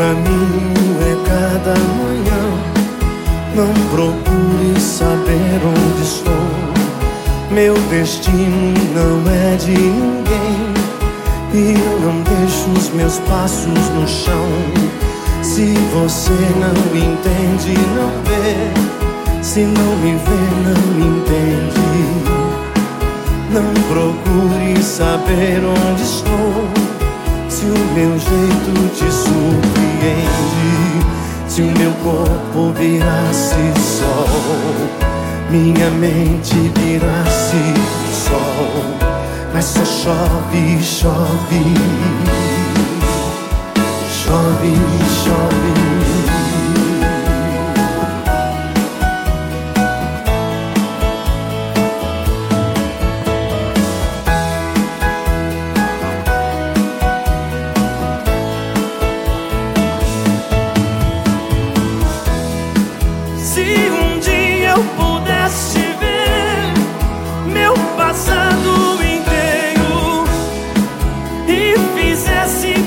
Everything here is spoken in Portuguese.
caminho é cada manhã. Não procure saber onde estou. Meu destino não é de ninguém. E eu não deixo os meus passos no chão. Se você não entende, não vê. Se não me vê, não entende. Não procure saber onde estou. Se o meu jeito te surpreende, se o meu corpo virasse sol, minha mente virasse me fizesse